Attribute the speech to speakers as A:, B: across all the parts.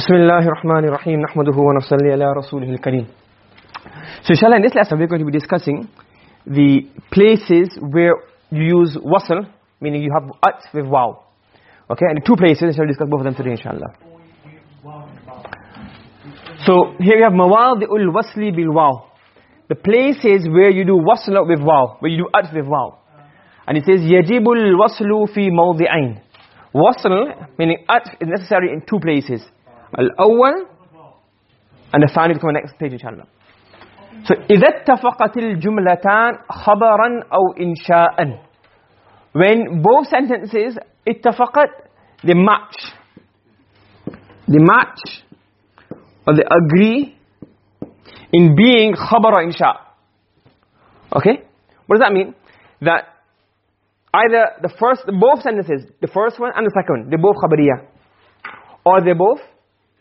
A: بسم الله الرحمن الرحيم نحمده ونصلي على رسوله الكريم So inshallah in this lesson we're going to be discussing the places where you use wasl meaning you have atf with waw, okay and two places We'll discuss both of them today inshallah? So here we have mawadi'ul wasli bil waw the places where you do wasl with waw, where you do atf with waw, and it says yajibul waslu fi mawdi'ain. Wasl meaning atf is necessary in two places. الأول and the thani will come next page inshallah so إذا اتفقت الجملتان خبرا أو إنشاء when both sentences اتفقت they match they match or they agree in being خبر or إنشاء okay what does that mean that either the first both sentences the first one and the second one they're both خبرية or they're both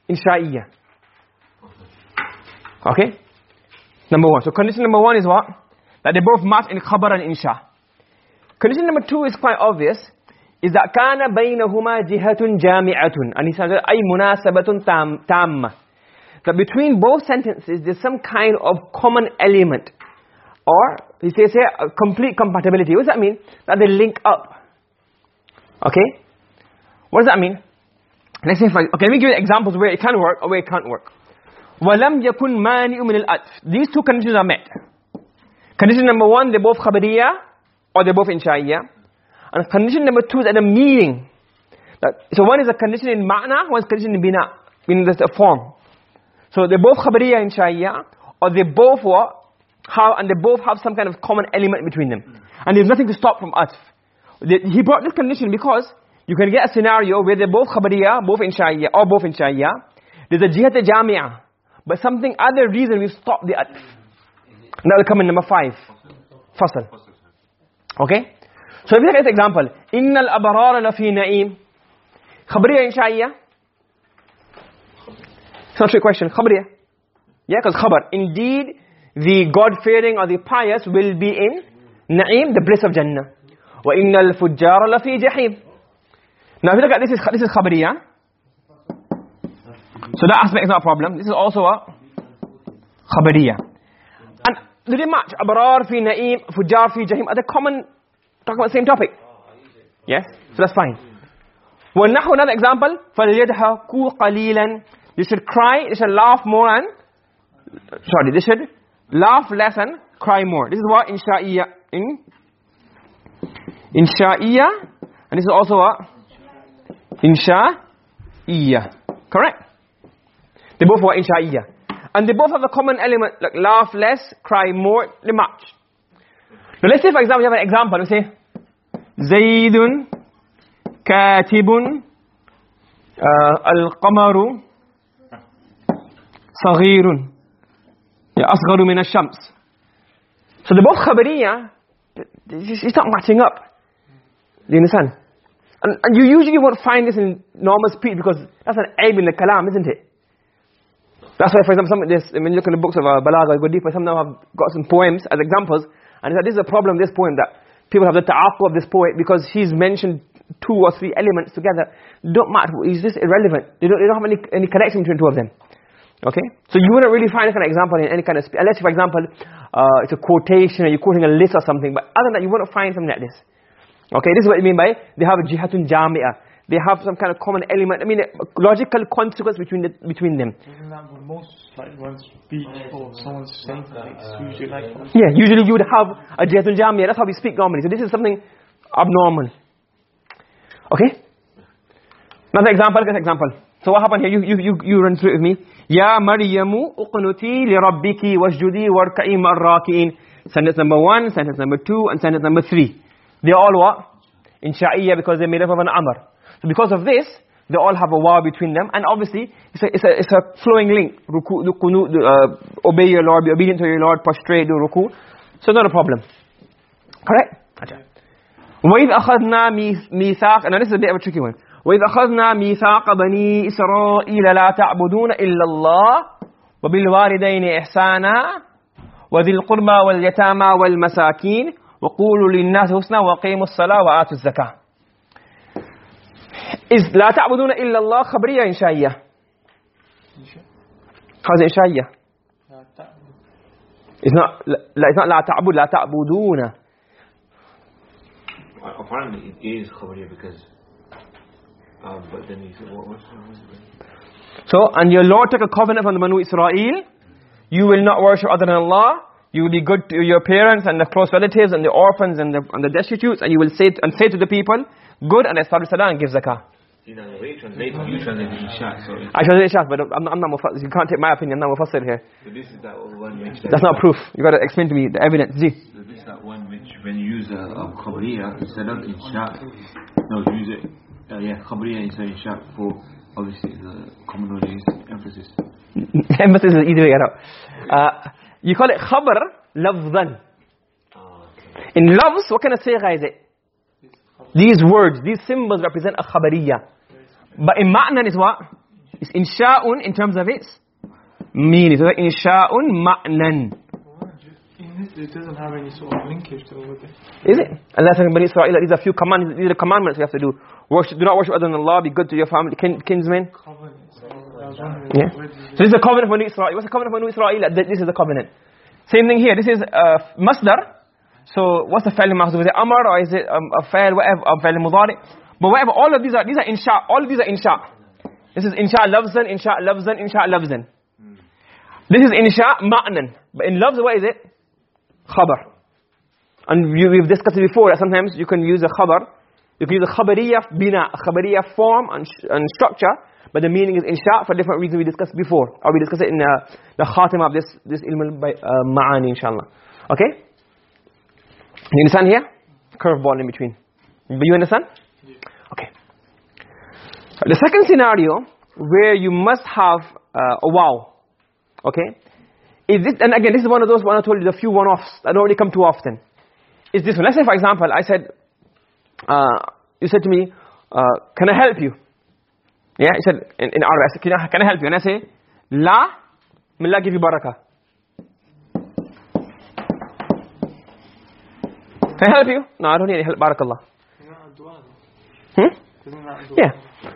A: insha'iyya okay? Number one. So condition number one is what? That they both match in khabar and insha. Condition number two is quite obvious. Is that kana bainahuma jihatun jami'atun. And he says ay munasabatun tam tamma. That between both sentences there's some kind of common element. Or he says here complete compatibility. What does that mean? That they link up. Okay? What does that mean let's say for, okay let me give you examples where it can work or where it can't work ولم يكن مانع من الأطف these two conditions are met condition number one they're both khabariya or they're both insha'iyya and condition number two is at the meaning that, so one is a condition in ma'na one is condition in bina meaning that's a form so they're both khabariya insha'iyya or they both what how and they both have some kind of common element between them and there's nothing to stop from atf he brought this condition because you can get a scenario where they're both khabariya both insha'iyya or both insha'iyya there's a jihat jami'ah but something other reason we stop the atf now we come in number 5 fasal okay? So if you at this example innal abrar la fi na'im khabariya insha'iyya it's not a trick question. Khabariya yeah because khabar. Indeed the god fearing or the pious will be in na'im the bliss of jannah. Fujjara la fi jahim now if you look at this is this is khabariyah. So that aspect is not a problem. This is also a khabariyah. And do they match? Abrar fi na'im, fujar fi jahim. Are they common, talking about the same topic? Yes? So that's fine. Well, now Another example, فَلْيَدْحَكُوا قَلِيلًا They should cry, they should laugh more and, sorry, they should laugh less and cry more. This is what insha'iyya, hmm? in, insha'iyya, and this is also a insha'iyya correct. They both were insha'iyya and they both have a common element like laugh less cry more they match. Now let's say for example you have an example. Let's say zaidun katibun uh, al-qamaru saghirun. Ya asgharu min ash-shams so they're both khabariya it's not matching up. Do you understand and, and you usually won't find this in normal speech because that's an aib in the kalam isn't it? That's why for example some this when you look in the books of uh, balagha go deeper some now have got some poems as examples. And this is a problem this poem that people have the ta'aqu of this poet because he's mentioned two or three elements together. Don't matter is this irrelevant? They don't, they don't have any, any connection between two of them. Okay? So you wouldn't really find this kind of example in any kind of speech unless for example uh, it's a quotation or you're quoting a list or something but other than that you wouldn't find something like this okay this is what you mean by they have a jihatun jami'ah. They have some kind of common element. I mean logical consequence between the, between them.
B: Isn't that what most like when speech or someone's saying something it's usually like
A: yeah usually you would have a jihatun jami'ah. That's how we speak normally. So this is something abnormal. Okay? Another example another example. So what happened here? You you you, you run through it with me. Ya maryamu uqnuti li rabbiki wasjudi warka'i ma'ar-raki'in sentence number 1 sentence number 2 and sentence number 3 they all what insha'iyya because they made up of an amr so because of this they all have a waw between them and obviously it's a it's a it's a flowing link ruku the qunut uh, obey your lord be obedient to your lord prostrate do ruku so not a problem correct acha وَإِذْ أَخَذْنَا مِيثَاقَ and now this is a bit of a tricky one وَإِذْ أَخَذْنَا مِيثَاقَ بَنِي إِسْرَائِيلَ لَا تَعْبُدُونَ إِلَّا اللَّهَ وَبِالْوَالِدَيْنِ إِحْسَانًا وَذِي الْقُرْبَى وَالْيَتَامَى وَالْمَسَاكِينِ وَقُولُوا لِلنَّاسِ حُسْنًا وَأَقِيمُوا الصَّلَاةَ وَآتُوا الزَّكَاةَ is لا تعبدون إلا الله it insha'iyya
B: لا تعبد.
A: it's not la, it's not la ta'bud la ta'buduna
C: Apparently it is Khabariya because um, but then you said what was
A: so and your lord took a covenant from the Banu Israel you will not worship other than Allah you will be good to your parents and the close relatives and the orphans and the and the destitutes and you will say and say to the people good and establish salah and give zakah.
C: See now the way you translate you translate Isha so,
A: I say Shaf, but I'm not, I'm not you can't take my opinion I'm not mufassir here.
C: So this is that one which
A: that's not proof. You got to explain to me the evidence.
C: So this is that one which when you use a, a Khabariya instead of insha no use it uh, yeah Khabariya instead of insha for obviously the common emphasis.
A: Emphasis is easy to get out. Uh, you call it khabar lafzan. In lafz what can I say is it these words these symbols represent a khabariyya but in ma'nan is what? It's insha'un in terms of its meaning. So insha'un ma'nan.
B: Well, ju- In this, it doesn't have any sort of linkage to it, would it?
A: is it? Allah says in Bani Israel these are few commands these are the commandments we have to do. Worship do not worship other than Allah be good to your family kin, kinsmen.
B: Covenant.
A: Yeah. So this is the covenant of Banu Israel. What's the covenant of Banu Israel? This is the covenant. Same thing here. This is uh, masdar. So what's the fa'il mahzuf? Is it amr or is it um, a fa'il whatever, a fa'il mudari? But whatever, all of these are, these are insha. All of these are insha. This is insha lafzan, insha lafzan, insha lafzan. This is insha ma'nan. But in lafz, what is it? Khabar. And we, we've discussed it before that sometimes you can use a khabar. You can use a khabariyah bina, a khabariyah form and, and structure. But the meaning is insha for different reasons we discussed before. Or we discussed it in uh, the khatim of this, this ilm al-ma'ani inshallah. Okay? You understand here? Curveball in between. Do you understand? Okay. The second scenario where you must have uh, a waw. Okay? Is this, and again, this is one of those one I told you, the few one-offs that don't really come too often. Is this one. Let's say, for example, I said, uh, you said to me, uh, can I help you? Yeah, he said in, in Arabic, can I, can I help you? And I say, La, may Allah give you barakah. Can I help you? No, I don't need any help, barakallah. Hmm? Yeah.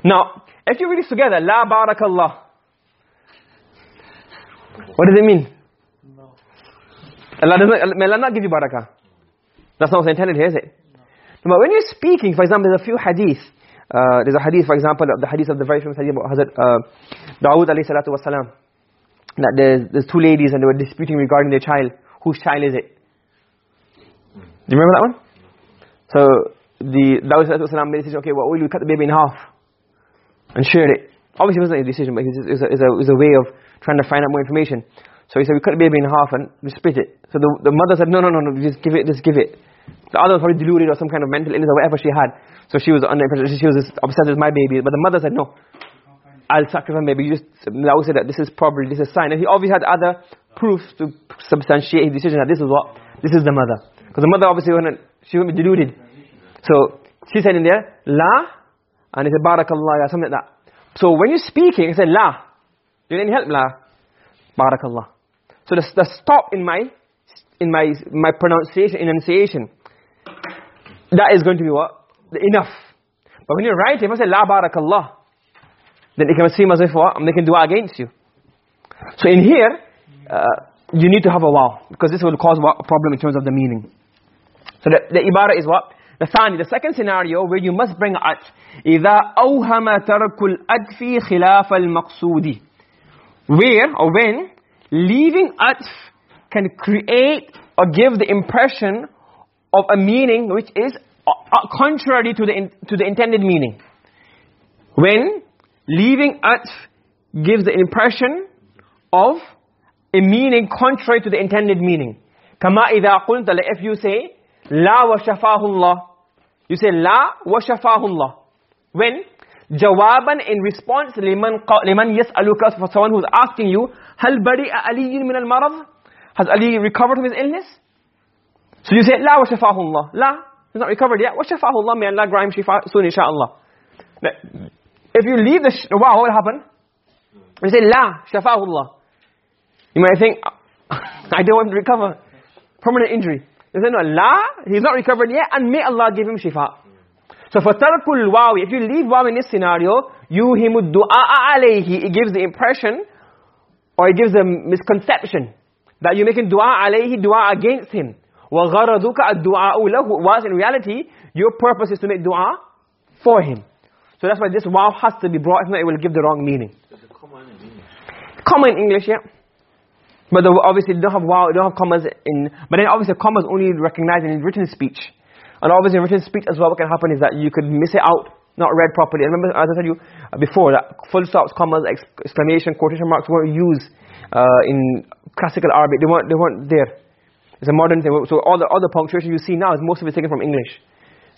A: Now, if you read this together, La barakallah. What does it mean?
B: No.
A: Allah doesn't, may Allah not give you barakah. That's not what's intended here, is it? No. But when you're speaking, for example, there's a few hadith. Uh, there's a hadith, for example, the hadith of the very famous hadith about Hazrat uh, Dawood alayhi salatu. That there's, there's two ladies and they were disputing regarding their child. Whose child is it? Do you remember that one? So, the Dawood salatu wasalam made decision, okay, well, we'll cut the baby in half and shared it. Obviously, it wasn't a decision, but it was, a, a, a way of trying to find out more information. So he said, we cut the baby in half and we split it. So the, the mother said, no, no, no, no, just give it, just give it. The other was probably deluded or some kind of mental illness or whatever she had. So she was under she was obsessed with my baby. But the mother said, no, I'll sacrifice my baby. You just, Dawood said that this is probably, this is a sign. And he obviously had other proofs to substantiate his decision that this is what, this is the mother. Because the mother obviously wouldn't, she wouldn't be deluded. So she said in there, la, and it's said, barakallah, something like that. So when you're speaking, he said, la. Do you need help, la? Barakallah. So the, the stop in my, in my, my pronunciation, enunciation, that is going to be what? Enough. But when you write if you must say, La barakallah. Then it can seem as if what? I'm making dua against you. So in here, uh, you need to have a waw. Because this will cause what? a problem in terms of the meaning. So the, the ibarah is what? The thani, the second scenario where you must bring atf. إِذَا أَوْهَمَ adfi khilaf al mqsudi, Where or when leaving atf can create or give the impression of a meaning which is uh, uh, contrary to the to the intended meaning. When leaving atf gives the impression of a meaning contrary to the intended meaning. Kama idha qulta if you say la wa shafahu you say la wa shafahu when jawaban in response liman liman yasaluka for someone who's asking you hal bari'a aliyun min al marad has ali recovered from his illness? So you say, La wa الله لا La, he's not recovered yet. Wa الله may Allah grant him shifa soon, inshaAllah. If you leave the waw, what will happen? You say, لا shafahu الله. You might think, I don't want to recover. Permanent injury. You say, no, La, he's not recovered yet, and may Allah give him shifa. So for tarkul waw, if you leave waw in this scenario, yuhimu du'a عليه it gives the impression, or it gives a misconception, that you're making du'a alayhi, du'a against him. وَغَرَضُكَ الدُّعَاءُ لَهُ Whilst in reality, your purpose is to make dua for him. So that's why this waw has to be brought, if not it will give the wrong meaning. Common in English. English, yeah. But the, obviously, they don't have waw, They don't have commas in... But then obviously, commas only recognized in written speech. And obviously, in written speech as well, what can happen is that you could miss it out, not read properly. I remember, as I said you before, that full stops, commas, exclamation, quotation marks weren't used uh, in classical Arabic. They weren't, they weren't there. It's a modern thing. So all the other punctuation you see now is most of it taken from English.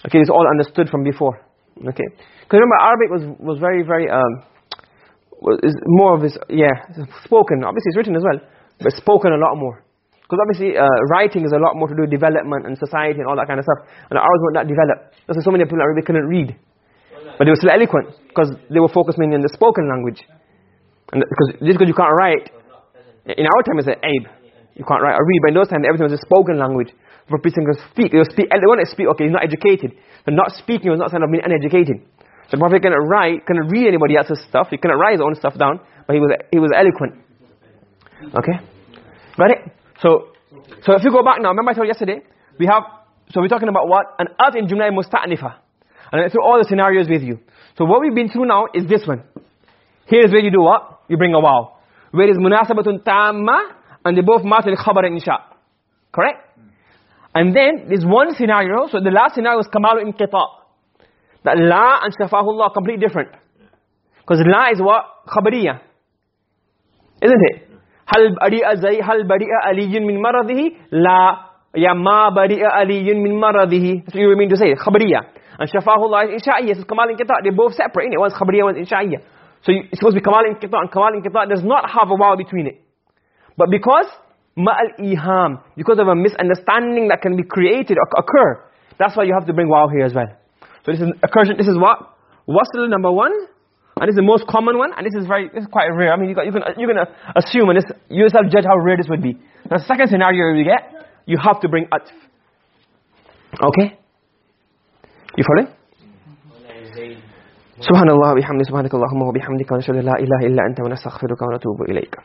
A: Okay, it's all understood from before. Okay. Because remember, Arabic was, was very, very, um, is more of this, yeah, spoken. Obviously it's written as well, but spoken a lot more. Because obviously uh, writing is a lot more to do with development and society and all that kind of stuff. And ours weren't that developed. Why so many people in Arabic couldn't read. But they were still eloquent because they were focused mainly on the spoken language. And because just because you can't write, in our time it's an aib. You can't write or read. But in those times everything was a spoken language. For people to speak, they, speak, they want to speak, okay, he's not educated. But not speaking was not sign of being uneducated. So the Prophet couldn't write, couldn't read anybody else's stuff. He couldn't write his own stuff down. But he was, he was eloquent. Okay? Got it? So, so if you go back now, remember I told you yesterday, we have, so we're talking about what? An ad in Jumla Musta'nifa. And I went through all the scenarios with you. So what we've been through now is this one. Here is where you do what? You bring a waw. Where is munasabatun tamma, and they both ma'at al-khabar and insha correct? And then there's one scenario. So the last scenario is kamal inqita that la and shafahullah are completely different. Because la is what? Khabariya. Isn't it? Hal bari'a zai hal bari'a aliyun min maradhihi la. Ya ma bari'a aliyun min maradhihi so you mean to say. Khabariya. And shafahullah is insha'iyya so kamal inqita they both separate in it? One's khabariya one's insha'iyya so it's supposed to be kamal inqita and kamal inqita does not have a waw between it. but because ما الإيهام because of a misunderstanding that can be created or occur that's why you have to bring wow here as well so this is occursion this is what wasl number one and this is the most common one, and this is very, this is quite rare. I mean, you, got, you can, you can assume, and this, you yourself judge how rare this would be. The second scenario you get, you have to bring atf. Okay? You following? سبحان الله وبحمده سبحانك اللهم وبحمدك ونشهد لا اله الا انت ونستغفرك ونتوب اليك